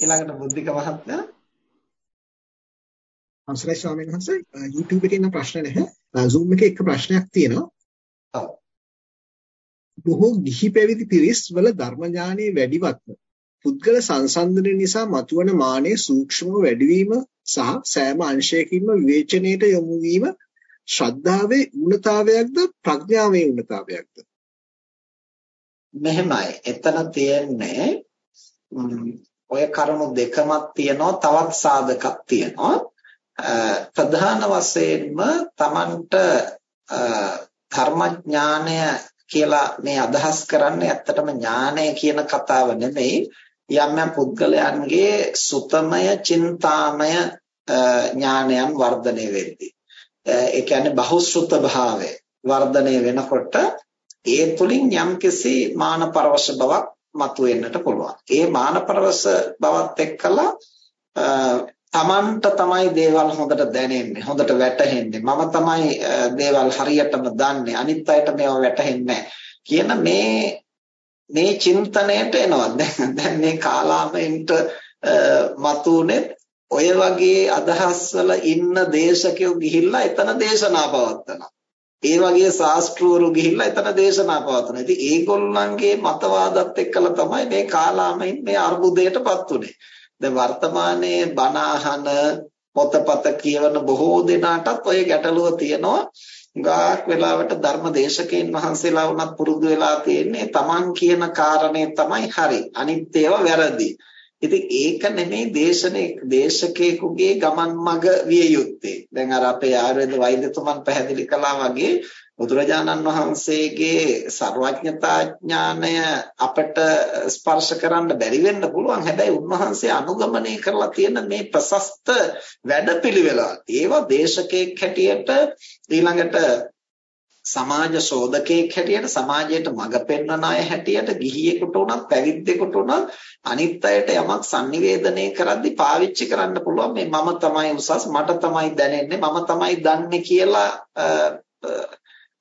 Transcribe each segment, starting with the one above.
ඊළඟට බුද්ධික මහත්මයා අවසරයි ස්වාමීන් වහන්සේ. YouTube එකේ ඉන්න ප්‍රශ්න නැහැ. Zoom එකේ එක ප්‍රශ්නයක් තියෙනවා. බොහෝ ගිහි පැවිදි පිරිස් වල ධර්ම ඥානයේ වැඩිවත්ව පුද්ගල සංසන්දනය නිසා මතුවන මානයේ සූක්ෂමව වැඩිවීම සහ සෑම අංශයකින්ම විවේචනයට යොමු වීම ශ්‍රද්ධාවේ ඌනතාවයක්ද ප්‍රඥාවේ ඌනතාවයක්ද මෙහෙමයි. එතන තියෙන්නේ ඔය කරුණු දෙකමත් තියෙනවා තවත් සාධකක් තියෙනවා. ප්‍රධාන වශයෙන්ම Tamanට ධර්මඥානය කියලා මේ අදහස් කරන්නේ ඇත්තටම ඥානය කියන කතාව නෙමෙයි. යම් යම් පුද්ගලයන්ගේ සුතමය චින්තාමය ඥානයන් වර්ධනය වෙද්දී. ඒ කියන්නේ බහුශ්‍රුත භාවය වර්ධනය වෙනකොට ඒ තුලින් යම්කිසි මාන පරවශ බවක් මතුවෙන්නට පුළුවන්. ඒ මානපරවස බවත් එක්කලා තමන්ට තමයි දේවල් හොඳට දැනෙන්නේ හොඳට වැටහෙන්නේ. මම තමයි දේවල් හරියටම දන්නේ. අනිත් අයට මේවා වැටහෙන්නේ කියන මේ මේ චින්තනයට එනවා. දැන් දැන් මේ කාලාමයෙන්ට මතුනේ ඔය වගේ අදහස් වල ඉන්න දේශකයෝ ගිහිල්ලා එතන දේශනා පවත්වනවා. ඒ වගේ ශාස්ත්‍රවරු ගිහිල්ලා එතන දේශනා පවත්වනවා. ඉතින් ඒගොල්ලන්ගේ මතවාදත් එක්කලා තමයි මේ කාලාමයින් මේ අර්බුදයටපත් උනේ. දැන් වර්තමානයේ බණ අහන පොතපත කියවන බොහෝ දෙනාටත් ඔය ගැටලුව තියෙනවා. ගාක් වෙලාවට ධර්ම දේශකයන් වහන්සේලා වුණත් පුරුදු වෙලා තියෙන්නේ Taman කියන කාරණේ තමයි හරි. අනිත් ඒවා වැරදි. ඉතින් ඒක නෙමෙයි දේශනේ දේශකේකුගේ ගමන් මඟ විය යුත්තේ. දැන් අර අපේ ආයුර්වේද වෛද්‍යතුමන් පැහැදිලි කළා වගේ බුදුරජාණන් වහන්සේගේ ਸਰවඥතා ඥානය අපට ස්පර්ශ කරන්න බැරි වෙන්න පුළුවන්. හැබැයි උන්වහන්සේ අනුගමනය කරලා තියෙන මේ ප්‍රශස්ත වැඩපිළිවෙල ඒවා දේශකෙක් හැටියට ඊළඟට සමාජ ශෝධකයෙක් හැටියට සමාජයට මඟ පෙන්වන අය හැටියට ගිහියෙකුට උනත් පැවිද්දෙකුට උනත් අනිත් අයට යමක් sannivedanaya කරද්දී පාවිච්චි කරන්න පුළුවන් මේ මම තමයි උසස් මට තමයි දැනෙන්නේ මම තමයි දන්නේ කියලා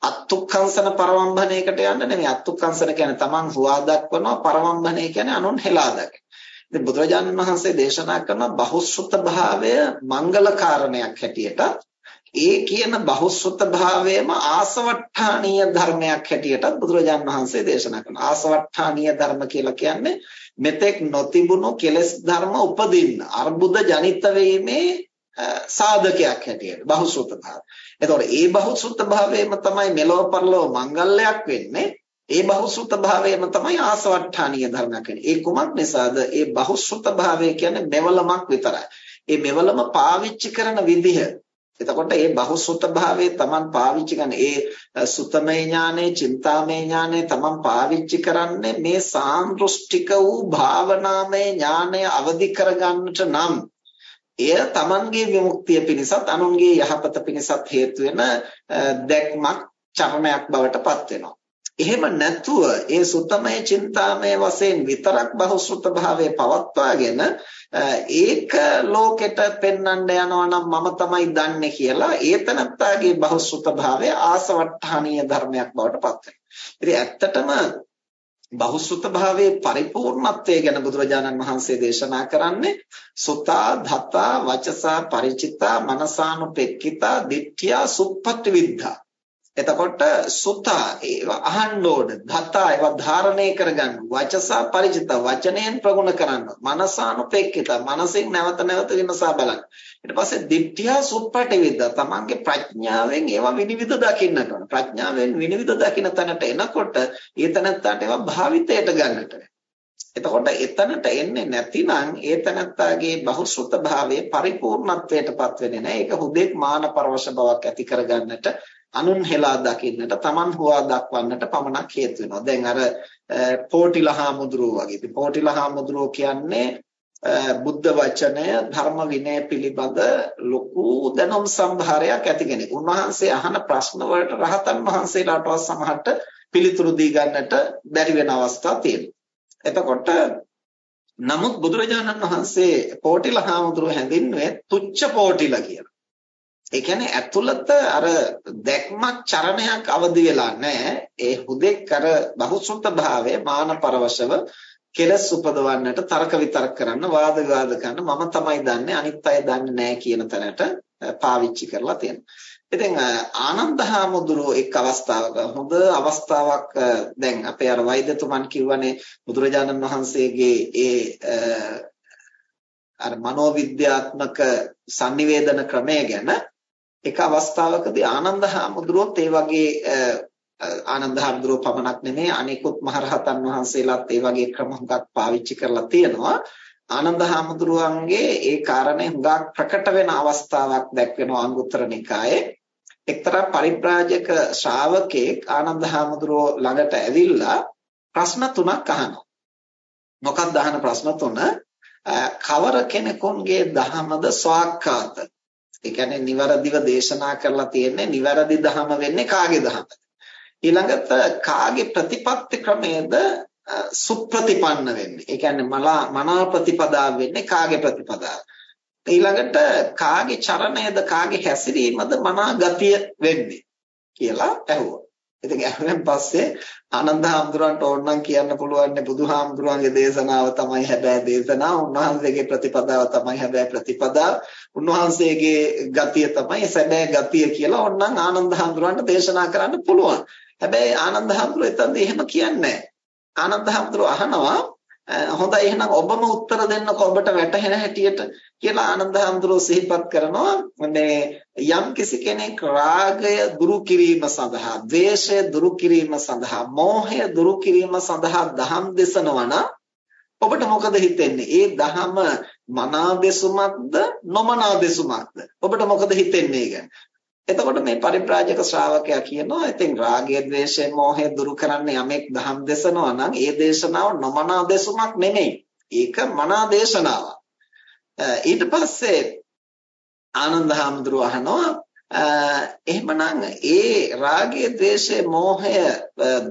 අත්ුක්කංශන පරවම්බණයකට යන්න නෙමෙයි අත්ුක්කංශන කියන්නේ තමන් හුවා දක්වනවා පරවම්බණය කියන්නේ අනුන් හෙලා දක්වන. ඉතින් බුදුරජාණන් වහන්සේ දේශනා කරන බහුශ්‍රත භාවය මංගල කාරණයක් හැටියට ඒ කියන බහුශ්‍රත භාවයම ආසවට්ටානීය ධර්මයක් හැටියට බුදුරජාන් වහන්සේ දේශනා කරනවා. ආසවට්ටානීය ධර්ම කියලා කියන්නේ මෙතෙක් නොතිබුණු කෙලෙස් ධර්ම උපදින්න අර්බුද ජනිත වීමේ සාධකයක් හැටියට බහුශ්‍රත භාවය. එතකොට ඒ බහුශ්‍රත භාවයම තමයි මෙලොව පරලොව මංගල්‍යයක් වෙන්නේ. ඒ බහුශ්‍රත භාවයම තමයි ආසවට්ටානීය ධර්මයක් වෙන්නේ. ඒ කුමක් නිසාද? ඒ බහුශ්‍රත භාවය කියන්නේ මෙවලමක් විතරයි. ඒ මෙවලම පාවිච්චි කරන විදිහ එතකොට මේ බහුසුත භාවයේ Taman පාවිච්චි කරන ඒ සුතමේ ඥානෙ, චින්තාමේ ඥානෙ Taman පාවිච්චි කරන්නේ මේ සාන්දෘෂ්ටික වූ භාවනාමය ඥානය අවදි කරගන්නට නම් එය Tamanගේ විමුක්තිය පිණිසත් අනුන්ගේ යහපත පිණිසත් හේතු වෙන දැක්මක් චරණයක් බවට පත් වෙනවා. එහෙම නැතුව ඒ සුතමය චින්තාමය වශයෙන් විතරක් බහුශ්‍රත භාවයේ පවත්වාගෙන ඒක ලෝකෙට පෙන්වන්න යනවා නම් මම තමයි දන්නේ කියලා ඒතනත්තාගේ බහුශ්‍රත භාවය ආසවට්ටානීය ධර්මයක් බවට පත් වෙනවා. ඇත්තටම බහුශ්‍රත භාවයේ පරිපූර්ණත්වය ගැන බුදුරජාණන් වහන්සේ දේශනා කරන්නේ සුතා ධතා වචසා ಪರಿචිතා මනසානුපෙක්කිතා දිට්ඨියා සුප්පත්ති විද්ධා එතකොට සුතා ඒවා අහන්න ඕන ධතා ඒවා ධාරණය කරගන්න වචසා ಪರಿචිත වචනයෙන් ප්‍රගුණ කරන්න මනසානුපෙක්කිත මනසින් නැවත නැවත විමසා බලන්න. ඊට පස්සේ දිට්ඨිය සුප්පටිවිද තමන්ගේ ප්‍රඥාවෙන් ඒවා විනිවිද දකින්නට ඕන ප්‍රඥාවෙන් විනිවිද දකින්න තැනට එනකොට ඒ තැනත්තාට ඒවා භාවිතයට ගන්නට. එතකොට එතනට එන්නේ නැතිනම් ඒ තැනත්තාගේ බහුශ්‍රුත භාවයේ පරිපූර්ණත්වයටපත් වෙන්නේ නැහැ. ඒක හුදෙක් මාන පරවශ බවක් ඇති කරගන්නට අනුන් හෙලා දකින්නට Taman හොවා දක්වන්නට පමණක් හේතු වෙනවා. දැන් අර පෝටිලහා මුද්‍රෝ වගේ. ඉතින් පෝටිලහා මුද්‍රෝ කියන්නේ බුද්ධ වචනය ධර්ම විනය පිළිබඳ ලොකු දැනුම් සම්භාරයක් ඇති කෙනෙක්. උන්වහන්සේ අහන ප්‍රශ්න වලට රහතන් වහන්සේලාටවත් සමහරට පිළිතුරු දී ගන්නට බැරි වෙන අවස්ථා තියෙනවා. එතකොට නමුත් බුදුරජාණන් වහන්සේ පෝටිලහා මුද්‍රෝ හැඳින්වුවේ තුච්ච පෝටිල කියලා. ඒ කියන්නේ ඇතුළත අර දැක්මක් චරණයක් අවදි වෙලා නැහැ. ඒ හුදෙක් අර බහුසුත භාවය මාන පරවශව කෙලස් උපදවන්නට තර්ක විතර්ක කරන්න වාද විවාද කරන්න මම තමයි දන්නේ අනිත් අය දන්නේ නැහැ කියන තැනට පාවිච්චි කරලා තියෙනවා. ඉතින් ආනන්ද හාමුදුරුවෝ එක් අවස්ථාවක හොඳ අවස්ථාවක් දැන් අපේ අර වෛද්‍යතුමන් කිව්වනේ බුදුරජාණන් වහන්සේගේ ඒ අර මනෝවිද්‍යාත්මක sannivedana ක්‍රමය ගැන එක අවස්ථාවකදී ආනන්ද හාමුදුරුවෝත් ඒ වගේ ආනන්ද හාමුදුරුවෝ පමණක් නෙමෙයි අනිකුත් මහරහතන් වහන්සේලාත් ඒ වගේ ක්‍රම හුඟක් පාවිච්චි කරලා තියෙනවා. ආනන්ද හාමුදුරුවන්ගේ ඒ කාරණේ හුඟක් ප්‍රකට වෙන අවස්ථාවක් දැක්වෙනවා අංගුත්තර නිකායේ. එක්තරා පරිබ්‍රාජක ශ්‍රාවකෙක් ආනන්ද හාමුදුරුවෝ ළඟට ඇවිල්ලා ප්‍රශ්න තුනක් අහනවා. මොකක්ද අහන ප්‍රශ්න තුන? කවර කෙනෙකුන්ගේ දහමද ස්වාක්කාත ඒ කියන්නේ නිවැරදිව දේශනා කරලා තියෙන්නේ නිවැරදි දහම වෙන්නේ කාගේ දහමද? ඊළඟට කාගේ ප්‍රතිපත්ති ක්‍රමයේද සුප්‍රතිපන්න වෙන්නේ? ඒ කියන්නේ මලා මනා ප්‍රතිපදාව වෙන්නේ කාගේ ප්‍රතිපදාව ඊළඟට කාගේ චරණයද කාගේ හැසිරීමද මනා ගතිය වෙන්නේ කියලා ඇහුවා. ඉතින් ඇහුවෙන් පස්සේ ආනන්ද හාමුදුරන්ට ඕනනම් කියන්න පුළුවන් බුදුහාමුදුරන්ගේ දේශනාව තමයි හැබෑ දේශනාව. උන්වහන්සේගේ ප්‍රතිපදාව තමයි හැබෑ ප්‍රතිපදාව. උන්වහන්සේගේ ගතිය තමයි සැබෑ ගතිය කියලා ඕනනම් ආනන්ද හාමුදුරන්ට දේශනා කරන්න පුළුවන්. හැබැයි ආනන්ද හාමුදුරුවෝ එතනදී එහෙම කියන්නේ නැහැ. ආනන්ද හාමුදුරුවෝ අහනවා හොඳයි එහෙනම් ඔබම උත්තර දෙන්නකො ඔබට වැටහෙන හැටියට කියලා ආනන්ද හැඳුරෝ සිහිපත් කරනවා මේ යම් කිසි කෙනෙක් රාගය දුරු කිරීම සඳහා ද්වේෂය දුරු කිරීම සඳහා මෝහය දුරු කිරීම සඳහා දහම් දෙසනවා නම් ඔබට මොකද හිතෙන්නේ? ඒ දහම මනා දෙසුමක්ද නොමනා දෙසුමක්ද? ඔබට මොකද හිතෙන්නේ ගැන? එතකොට මේ පරිබ්‍රාජක ශ්‍රාවකයා කියනවා ඉතින් රාගය, ද්වේෂය, මෝහය දුරු කරන්න යමෙක් දහම් දේශනවා නම් ඒ දේශනාව නොමනා දේශමක් නෙමෙයි. ඒක මනා දේශනාව. ඊට පස්සේ ආනන්ද හාමුදුරුව අහනවා එහෙමනම් ඒ රාගය, ද්වේෂය, මෝහය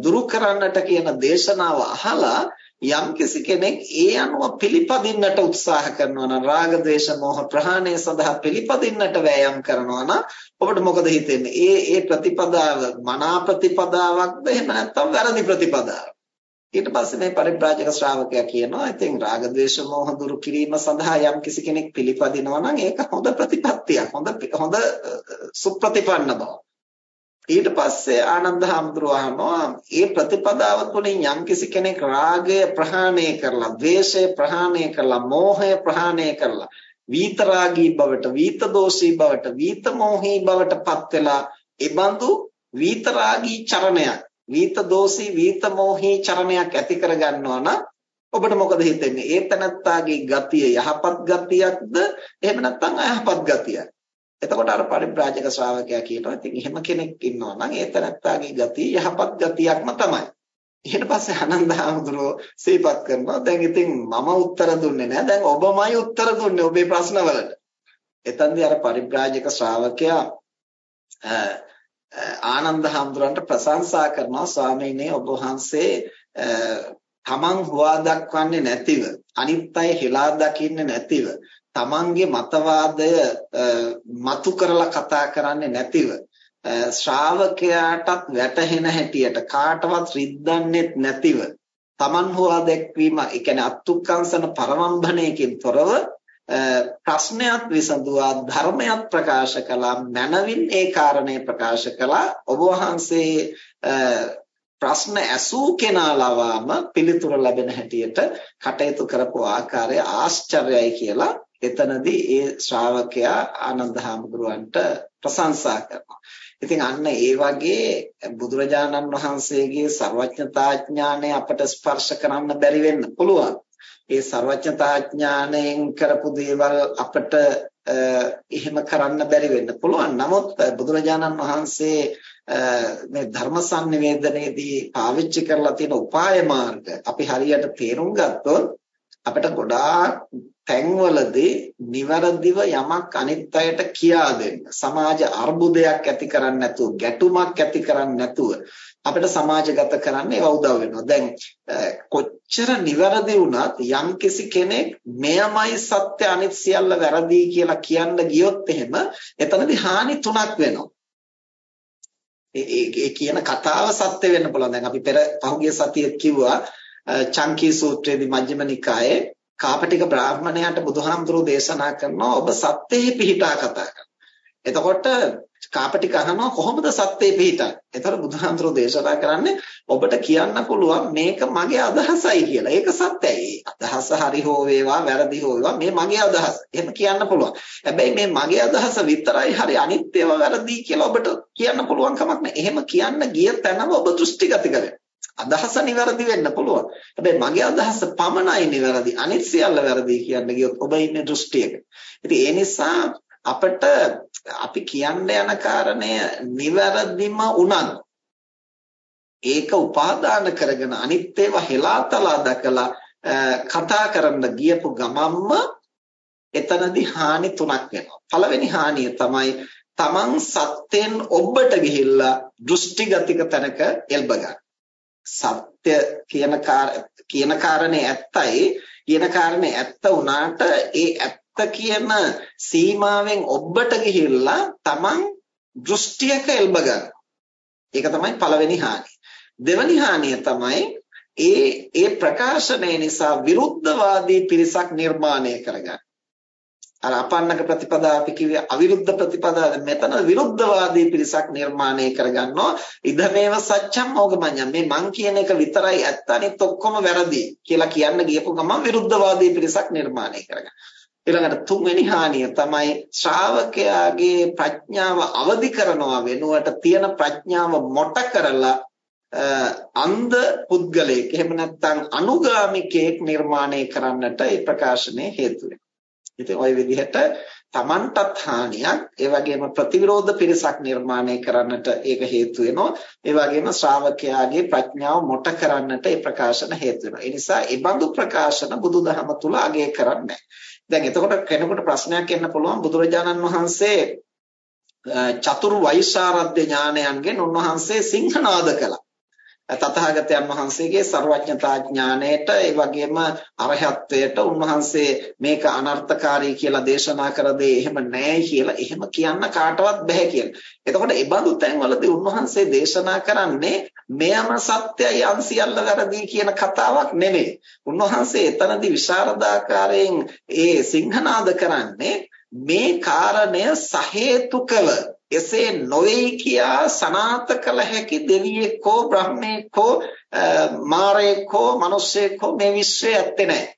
දුරු කරන්නට කියන දේශනාව අහලා යම්කිසි කෙනෙක් ඒ අනුව පිළිපදින්නට උත්සාහ කරනවා නම් රාග ద్వේෂ මෝහ ප්‍රහාණය සඳහා පිළිපදින්නට වෑයම් කරනවා නම් ඔබට මොකද හිතෙන්නේ? ඒ ඒ ප්‍රතිපදාව මනා ප්‍රතිපදාවක්ද එහෙම නැත්නම් වැරදි ප්‍රතිපදාවක්? ඊට පස්සේ මේ පරිබ්‍රාජක ශ්‍රාවකයා කියනවා ඉතින් රාග ద్వේෂ මෝහ දුරු කිරීම සඳහා යම් කිසි කෙනෙක් පිළිපදිනවා නම් ඒක හොඳ ප්‍රතිපත්තියක් හොඳ හොඳ සුප්‍රතිපන්න බව. ඊට පස්සේ ආනන්ද හාමුදුරුවෝ අහනවා මේ ප්‍රතිපදාව තුළින් යම්කිසි කෙනෙක් රාගය ප්‍රහාණය කරලා ද්වේෂය ප්‍රහාණය කරලා මෝහය ප්‍රහාණය කරලා විතරාගී බවට විතදෝෂී බවට විතමෝහී බවට පත් වෙලා ඒබඳු විතරාගී චරණයක් විතදෝෂී විතමෝහී චරණයක් ඇති කර ගන්නවා නම් ඔබට මොකද හිතෙන්නේ? ඒ තනත්තාගේ ගතිය යහපත් ගතියක්ද? එහෙම නැත්නම් අයහපත් ගතියක්ද එතකොට අර පරිබ්‍රාජක ශ්‍රාවකයා කියනවා ඉතින් එහෙම කෙනෙක් ඉන්නවා නම් ඒ තරත්තාගේ ගතිය යහපත් ගතියක්ම තමයි. ඊට පස්සේ ආනන්ද හාමුදුරුවෝ සිහිපත් කරනවා දැන් ඉතින් මම උත්තර දුන්නේ නැහැ දැන් ඔබමයි උත්තර දුන්නේ ඔබේ ප්‍රශ්නවලට. එතෙන්දී අර පරිබ්‍රාජක ශ්‍රාවකයා ආනන්ද හාමුදුරන්ට ප්‍රශංසා කරනවා ස්වාමීනි ඔබ වහන්සේ තමන් හුවා දක්වන්නේ නැතිව අනිත් අය හෙලා දකින්නේ නැතිව තමන්ගේ මතවාදය මතු කරලා කතා කරන්නේ නැතිව ශ්‍රාවකයාටත් වැටහෙන හැටියට කාටවත් රිද්දන්නේත් නැතිව තමන් හොවා දැක්වීම ඒ කියන්නේ අත්ුක්කංශන පරමම්භණයකින් තොරව ප්‍රශ්නයක් විසඳුවා ධර්මයක් ප්‍රකාශ කළා මනවින් ඒ කාරණේ ප්‍රකාශ කළා. ඔබ වහන්සේ ප්‍රශ්න ඇසූ කෙනා ලවාම පිළිතුර ලැබෙන හැටියට කටයුතු කරපු ආකාරය ආශ්චර්යයි කියලා එතනදී ඒ ශ්‍රාවකයා ආනන්ද හාමුදුරුවන්ට ප්‍රශංසා කරනවා. ඉතින් අන්න ඒ වගේ බුදුරජාණන් වහන්සේගේ ਸਰවඥතා ඥාණය අපට ස්පර්ශ කරන්න බැරි වෙන්න පුළුවන්. ඒ ਸਰවඥතා ඥාණයෙන් කරපු දේවල් අපට එහෙම කරන්න බැරි වෙන්න පුළුවන්. නමුත් බුදුරජාණන් වහන්සේ මේ ධර්ම sannivedanයේදී පාවිච්චි කරලා තියෙන උපාය මාර්ග අපි හරියට තේරුම් ගත්තොත් අපිට ගොඩාක් තැන්වලදී નિවරදිව යමක් අනිත් අයට කියා දෙන්න. සමාජ අර්බුදයක් ඇති කරන්නේ නැතුව ගැටුමක් ඇති කරන්නේ නැතුව අපිට සමාජගත කරන්න ඒව උදව් වෙනවා. දැන් කොච්චර નિවරදි වුණත් යම්කිසි කෙනෙක් මෙයමයි සත්‍ය අනිත් සියල්ල වැරදි කියලා කියන්න ගියොත් එහෙම එතනදී හානි තුනක් වෙනවා. ඒ කියන කතාව සත්‍ය වෙන්න පුළුවන්. දැන් අපි පෙර පහුගිය සතියේ කිව්වා චංකී සූත්‍රයේදී මජ්ක්‍ධිම නිකායේ කාපටික බ්‍රාහ්මණයාට බුදුහාමුදුරෝ දේශනා කරනවා ඔබ සත්‍යෙහි පිහිටා කතා කරනවා. එතකොට කාපටික අහනවා කොහොමද සත්‍යේ පිහිටන්නේ? එතකොට බුදුහාමුදුරෝ දේශනා කරන්නේ ඔබට කියන්න පුළුවන් මේක මගේ අදහසයි කියලා. ඒක සත්‍යයි. අදහස හරි හෝ වේවා වැරදි හෝ වේවා මේ මගේ අදහස. එහෙම කියන්න පුළුවන්. හැබැයි මේ මගේ අදහස විතරයි හරි අනිත් ඒවා වැරදි කියලා ඔබට කියන්න පුළුවන් කමක් නැහැ. එහෙම කියන්න ගිය තැනම ඔබ දෘෂ්ටිගත කරගන්න. අදහස නිවැරදි වෙන්න පුළුවන්. හැබැයි මගේ අදහස පමණයි නිවැරදි. අනිත් සියල්ල වැරදි කියන්න ගියොත් ඔබ ඉන්නේ දෘෂ්ටියක. ඉතින් ඒ නිසා අපිට අපි කියන්න යන කාරණය නිවැරදිම උනත් ඒක උපාදාන කරගෙන අනිත් ඒවා හෙලාතලා දැකලා කතා කරන්න ගියපු ගමම්ම එතනදී හානි තුනක් වෙනවා. පළවෙනි හානිය තමයි තමන් සත්‍යෙන් ඔබට ගිහිල්ලා දෘෂ්ටිගතික තැනක එල්බ ගන්න. සත්‍ය කියන කියන කාරණේ ඇත්තයි කියන කාරණේ ඇත්ත වුණාට ඒ ඇත්ත කියන සීමාවෙන් ඔබට ගිහිල්ලා Taman දෘෂ්ටියක එල්බ ගන්න. ඒක තමයි පළවෙනි හානිය. දෙවෙනි හානිය තමයි ඒ ඒ ප්‍රකාශනය නිසා විරුද්ධවාදී පිරිසක් නිර්මාණය කරගන්න. අර අපන්නක ප්‍රතිපදා අපි කිව්වේ අවිරුද්ධ ප්‍රතිපදා මෙතන විරුද්ධවාදී පිරිසක් නිර්මාණය කරගන්නවා ඉදමේව සත්‍යම් මොගමඤ්ඤම් මේ මං කියන එක විතරයි ඇත්ත අනිත් ඔක්කොම වැරදි කියලා කියන්න ගියපු ගමන් විරුද්ධවාදී පිරිසක් නිර්මාණය කරගන්න. ඊළඟට තුන්වෙනි හානිය තමයි ශ්‍රාවකයාගේ ප්‍රඥාව අවදි කරනවා වෙනුවට තියෙන ප්‍රඥාව මොට කරලා අන්ධ පුද්ගලයෙක් එහෙම නැත්නම් අනුගාමිකයෙක් නිර්මාණය කරන්නට ඒ ප්‍රකාශනය හේතු වෙනවා. ඉතින් ওই විදිහට Tamanටත් හානියක් ඒ වගේම ප්‍රතිවිරෝධ පිරිසක් නිර්මාණය කරන්නට ඒක හේතු වෙනවා. ඒ වගේම ශ්‍රාවකයාගේ ප්‍රඥාව මොට කරන්නට ඒ ප්‍රකාශන හේතු වෙනවා. ඒ නිසා ඒ බඳු ප්‍රකාශන බුදුදහම තුල අගය කරන්නේ දැන් එතකොට කෙනෙකුට ප්‍රශ්නයක් එන්න පුළුවන් බුදුරජාණන් වහන්සේ චතුරු වෛශාරද්‍ය ඥානයන්ගෙන් උන්වහන්සේ සිංහනාද කළා. තථාගතයන් වහන්සේගේ ਸਰවඥතා ඥාණයට ඒ වගේම අරහත්ත්වයට උන්වහන්සේ මේක අනර්ථකාරී කියලා දේශනා කර දේ එහෙම නැහැ කියලා එහෙම කියන්න කාටවත් බෑ කියලා. එතකොට ඒ බඳු තැන්වලදී උන්වහන්සේ දේශනා කරන්නේ මෙයම සත්‍යයි අන්සියල්ල වැරදි කියන කතාවක් නෙමෙයි. උන්වහන්සේ එතනදී විශාරදාකාරයෙන් ඒ සිංහනාද කරන්නේ මේ කාරණය සහේතුකව එසේ නොවේයි කියා සනාත කළ හැකි දෙවියෙක් හෝ බ්‍රහ්මෙක් හෝ මාරයෙක් හෝ මිනිසෙක් හෝ මේ විශ්වයේ ඇත්තේ නැහැ.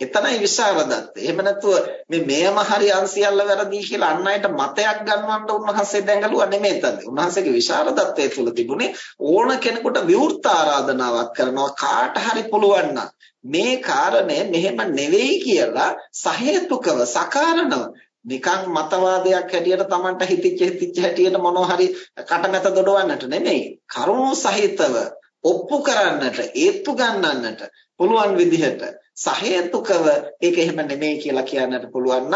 එතනයි විසරදත්ත. එහෙම නැතුව මේ මෙයම හරි අන්සියල්ල වැරදි කියලා අන් අයට මතයක් ගන්නවන්න උන්වහන්සේ දැඟලුවා නෙමෙයි තද. උන්වහන්සේගේ විසරදත්තය තුල තිබුණේ ඕන කෙනෙකුට විවෘත ආරාධනාවක් කරනවා කාට හරි පුළුවන් මේ කාරණය මෙහෙම නෙවෙයි කියලා සහේතුකව සකාරණව නිකන් මතවාදයක් හැටියට Tamanට හිතිච්ච හිතිච්ච හැටියට මොනවා හරි කටමැත දොඩවන්නට නෙමෙයි කරුණු සහිතව ඔප්පු කරන්නට ඒත්තු ගන්නන්නට පුළුවන් විදිහට සහේතුකව ඒක එහෙම නෙමෙයි කියලා කියන්නට පුළුවන්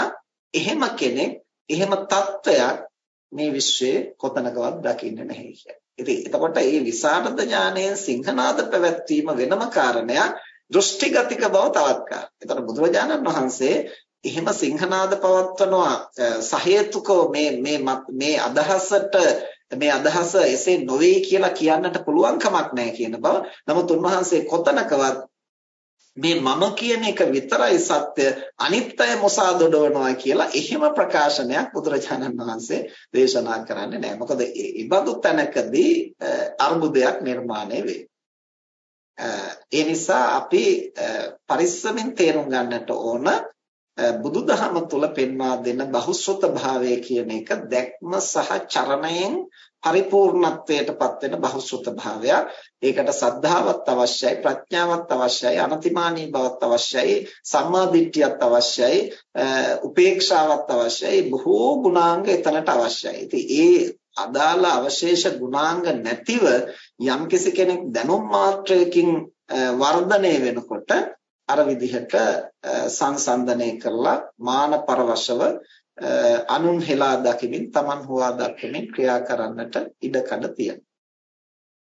එහෙම කෙනෙක් එහෙම தত্ত্বයක් මේ විශ්වයේ කොතනකවත් දකින්නේ නැහැ කියන්නේ. ඉතින් එතකොට මේ විසරද ඥානයෙන් සිංහනාද පැවැත්වීම වෙනම කාරණයක් දෘෂ්ටිගතික බව තවත් කාරණා. එතකොට බුදුරජාණන් වහන්සේ එහෙම සිංහනාද පවත්වනවා සහේතුකව මේ මේ මේ අදහසට මේ අදහස එසේ නොවේ කියලා කියන්නට පුළුවන් කමක් නැහැ කියන බව. නමුත් උන්වහන්සේ කොතනකවත් මේ මම කියන එක විතරයි සත්‍ය අනිත්‍ය මොසා දොඩවනවා කියලා එහෙම ප්‍රකාශනයක් බුදුරජාණන් වහන්සේ දේශනා කරන්නේ නැහැ. මොකද ඉබඳු තැනකදී අර්බුදයක් නිර්මාණය වේ. ඒ නිසා අපි පරිස්සමෙන් තේරුම් ගන්නට ඕන බුදුදහම තුල පෙන්වා දෙන බහුශ්‍රත භාවය කියන එක දැක්ම සහ චරණයෙන් පරිපූර්ණත්වයටපත් වෙන බහුශ්‍රත භාවයක්. ඒකට සද්ධාවත් අවශ්‍යයි, ප්‍රඥාවත් අවශ්‍යයි, අනතිමානී බවත් අවශ්‍යයි, සම්මා දිට්ඨියත් අවශ්‍යයි, උපේක්ෂාවත් අවශ්‍යයි, බොහෝ ගුණාංග එතනට අවශ්‍යයි. ඉතින් ඒ අදාළ අවශේෂ ගුණාංග නැතිව යම්කිසි කෙනෙක් දැනුම් මාත්‍රයකින් වර්ධනය වෙනකොට අර විදිහට සංසන්දනය කරලා මාන පරවශව අනුන් හෙලා දකිමින් Taman හොවා දකිමින් ක්‍රියා කරන්නට ඉඩකඩ තියෙනවා.